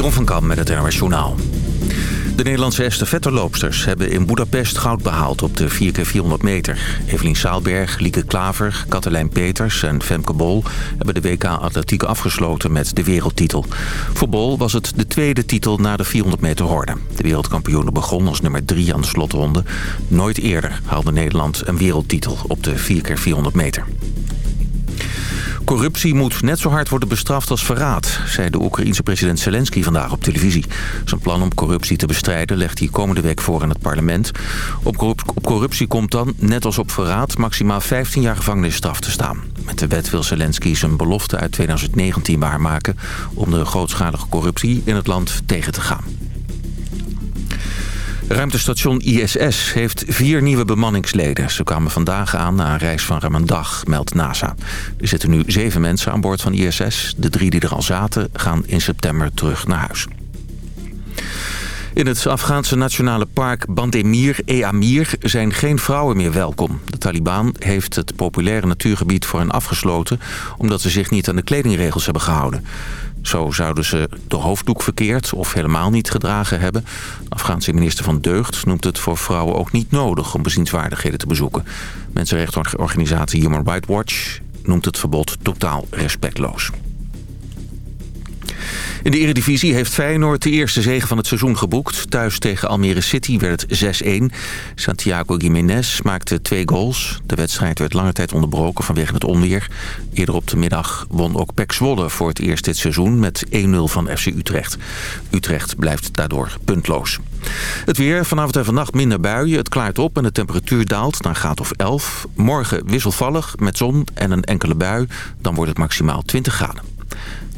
Jeroen van met het NRS Journaal. De Nederlandse estafetteloopsters hebben in Budapest goud behaald op de 4x400 meter. Evelien Saalberg, Lieke Klaver, Katelijn Peters en Femke Bol... hebben de WK Atletiek afgesloten met de wereldtitel. Voor Bol was het de tweede titel na de 400 meter horde. De wereldkampioen begon als nummer 3 aan de slotronde. Nooit eerder haalde Nederland een wereldtitel op de 4x400 meter. Corruptie moet net zo hard worden bestraft als verraad, zei de Oekraïense president Zelensky vandaag op televisie. Zijn plan om corruptie te bestrijden legt hij komende week voor in het parlement. Op corruptie komt dan, net als op verraad, maximaal 15 jaar gevangenisstraf te staan. Met de wet wil Zelensky zijn belofte uit 2019 waarmaken om de grootschalige corruptie in het land tegen te gaan. Ruimtestation ISS heeft vier nieuwe bemanningsleden. Ze kwamen vandaag aan na een reis van ruim een dag, meldt NASA. Er zitten nu zeven mensen aan boord van ISS. De drie die er al zaten gaan in september terug naar huis. In het Afghaanse nationale park Bandemir Eamir zijn geen vrouwen meer welkom. De Taliban heeft het populaire natuurgebied voor hen afgesloten... omdat ze zich niet aan de kledingregels hebben gehouden. Zo zouden ze de hoofddoek verkeerd of helemaal niet gedragen hebben. Afghaanse minister van Deugd noemt het voor vrouwen ook niet nodig om bezienswaardigheden te bezoeken. Mensenrechtenorganisatie Human Rights Watch noemt het verbod totaal respectloos. In de Eredivisie heeft Feyenoord de eerste zege van het seizoen geboekt. Thuis tegen Almere City werd het 6-1. Santiago Gimenez maakte twee goals. De wedstrijd werd lange tijd onderbroken vanwege het onweer. Eerder op de middag won ook Pek Zwolle voor het eerst dit seizoen met 1-0 van FC Utrecht. Utrecht blijft daardoor puntloos. Het weer, vanavond en vannacht minder buien. Het klaart op en de temperatuur daalt naar graad of 11. Morgen wisselvallig met zon en een enkele bui. Dan wordt het maximaal 20 graden.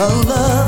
of love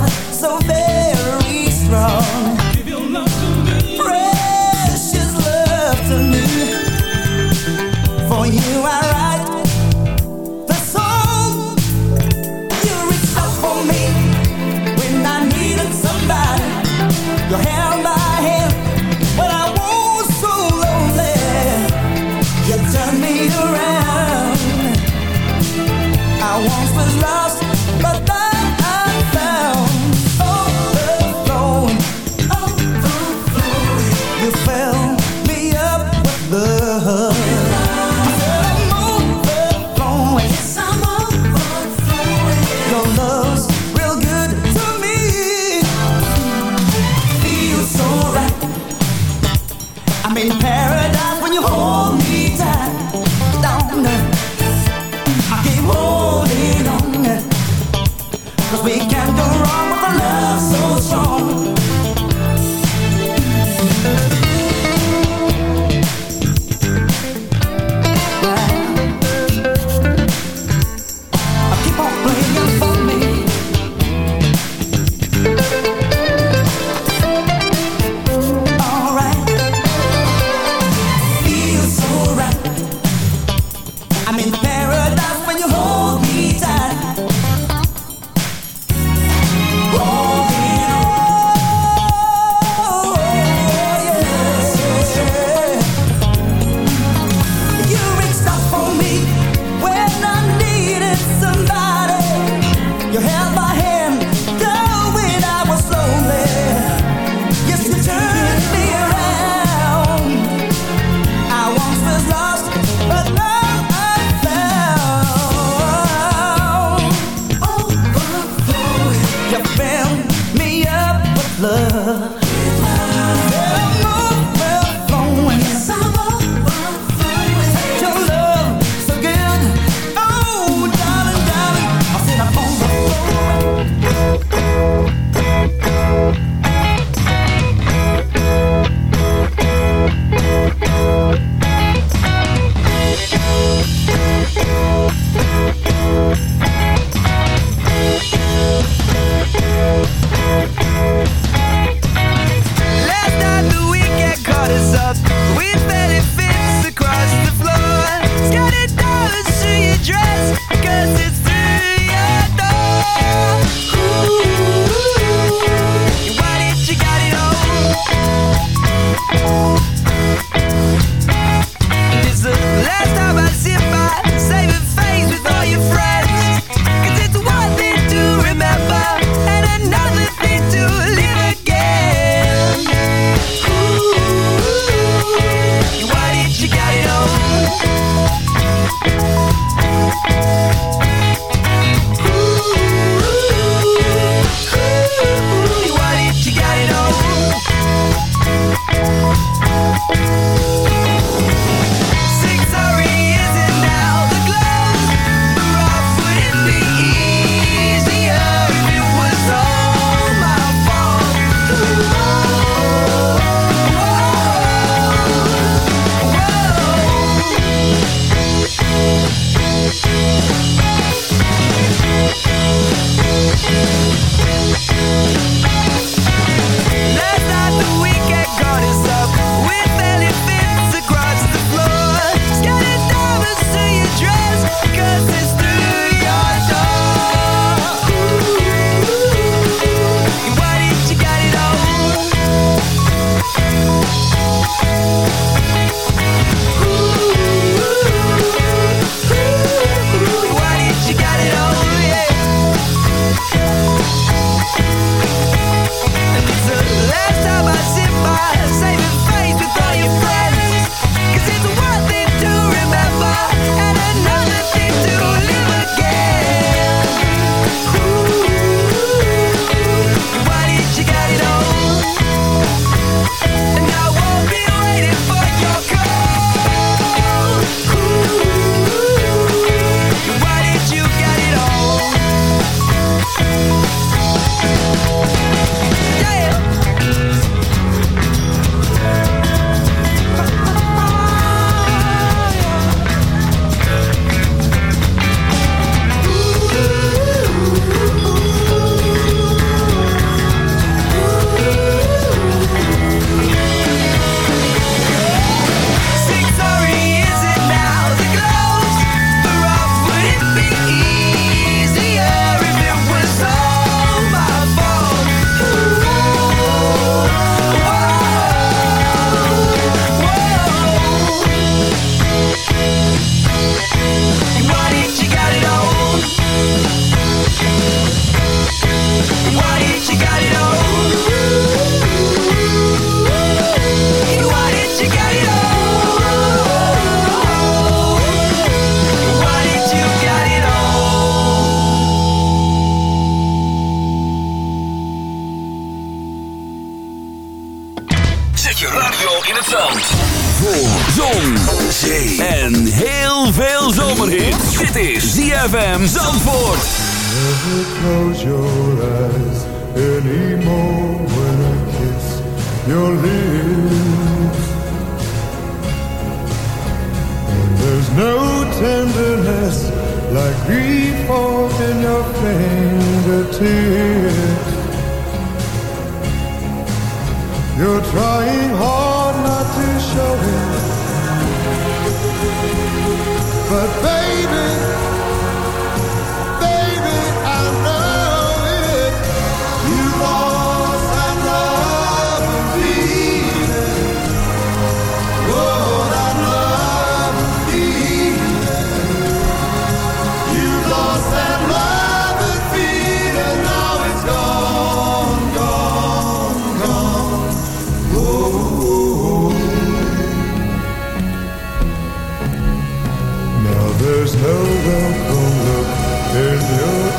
zee en heel veel zomerhit. Dit is ZFM Zandvoort. Never close your eyes anymore when I kiss your lips. And there's no tenderness like grief in your fingertips. You're trying hard not to show it. But baby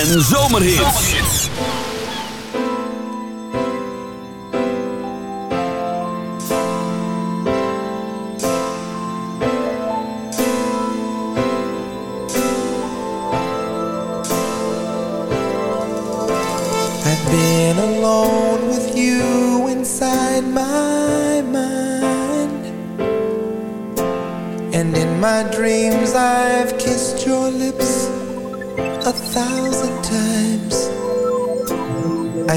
en zomerhits. I've been alone with you inside my mind And in my dreams I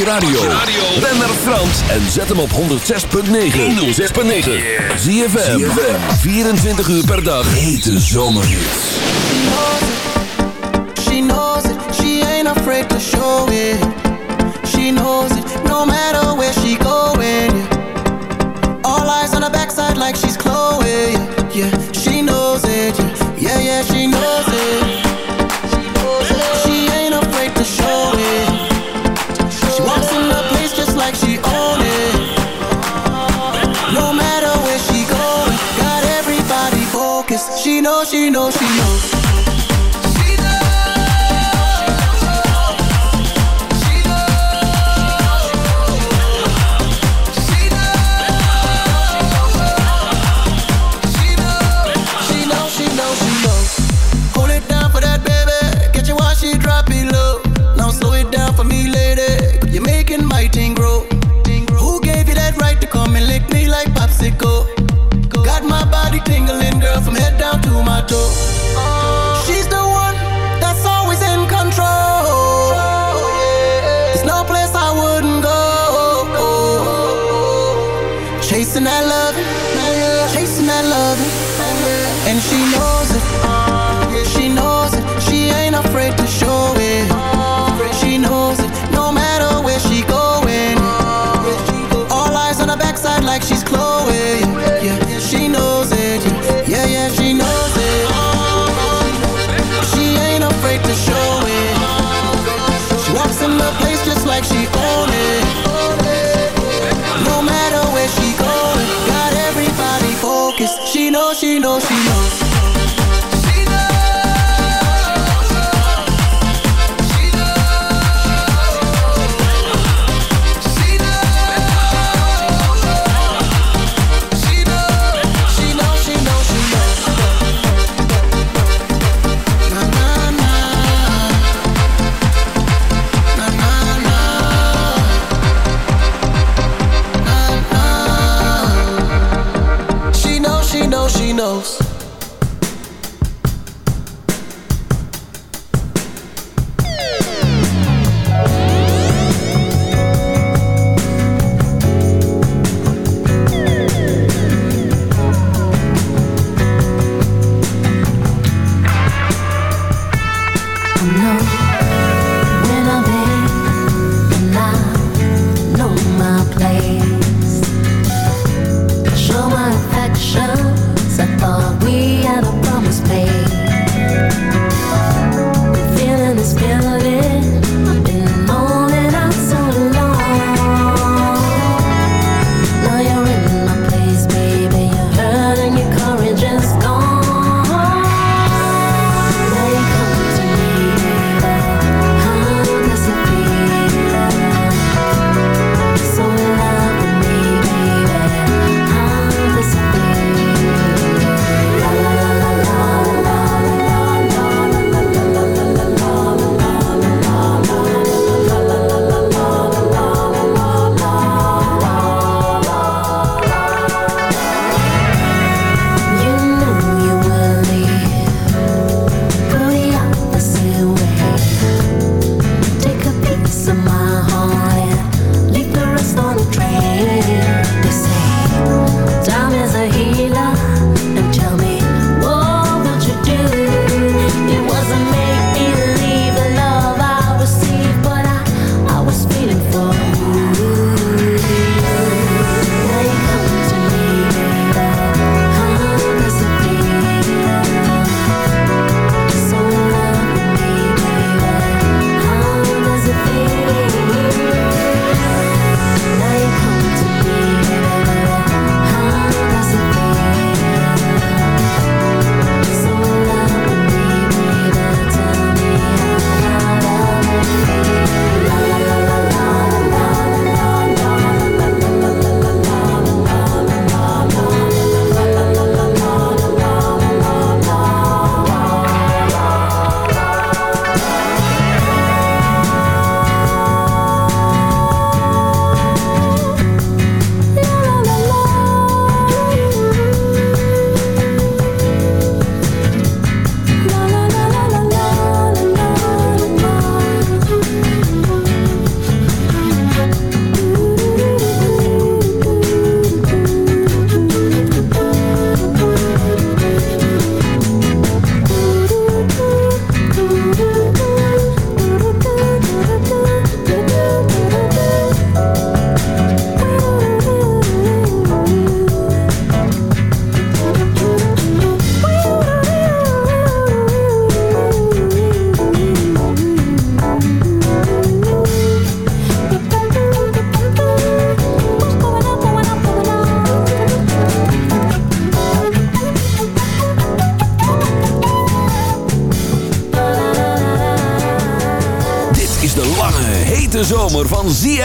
je radio. Ben naar Frans en zet hem op 106.9. 106.9. Zie je 24 uur per dag. Hete zomerhits. She knows it. She ain't afraid to show it. She knows it. No matter where she going. All eyes on her backside like she's Chloe. Yeah, she knows it. Yeah, yeah, she knows it. know she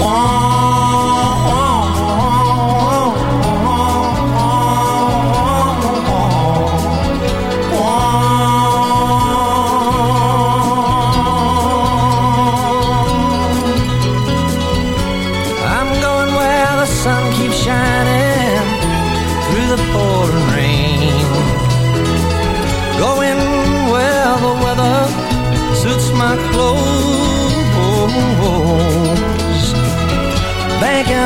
want.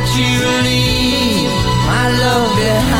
Won't you leave my love behind.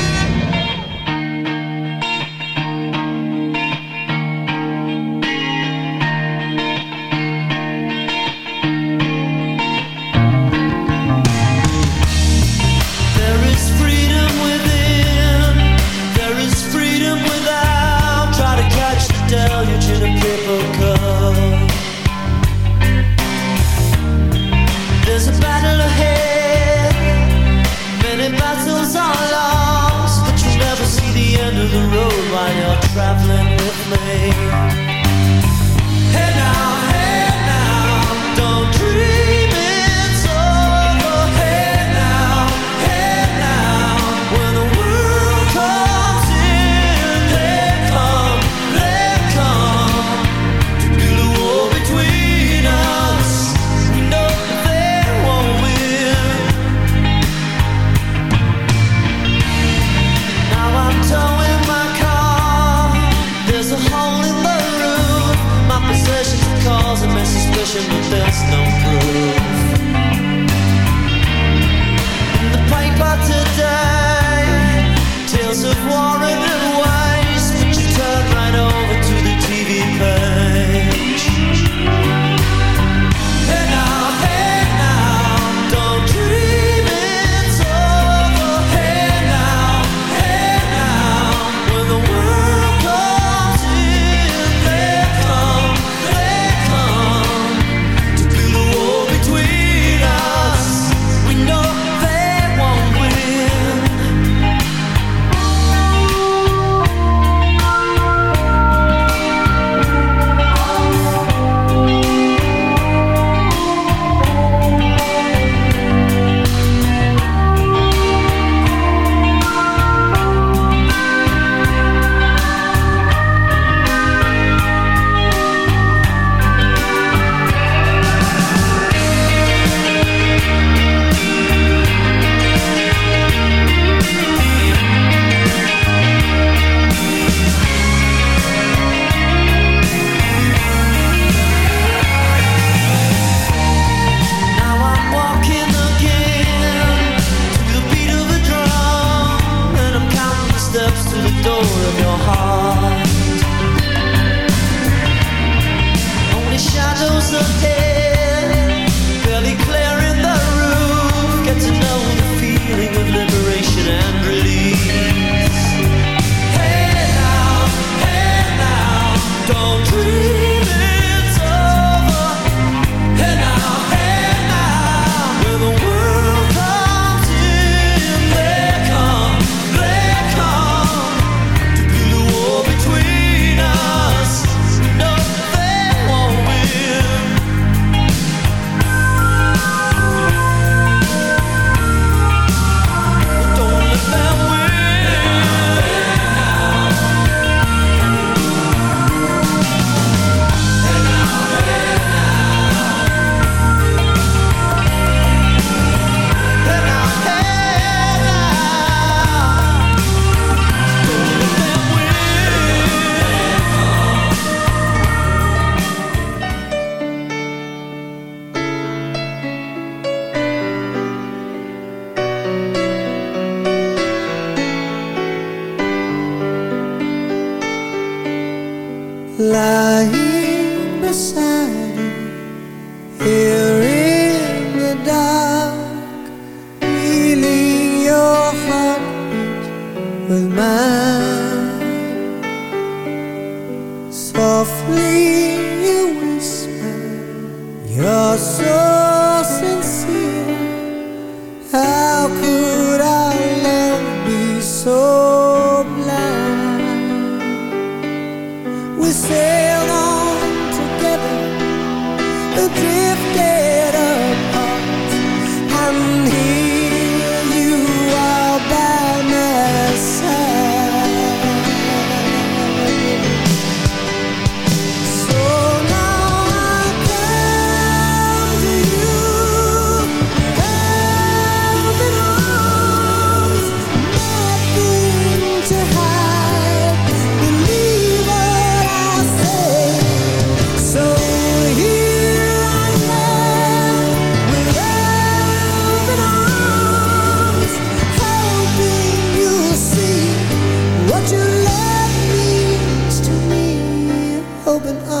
open up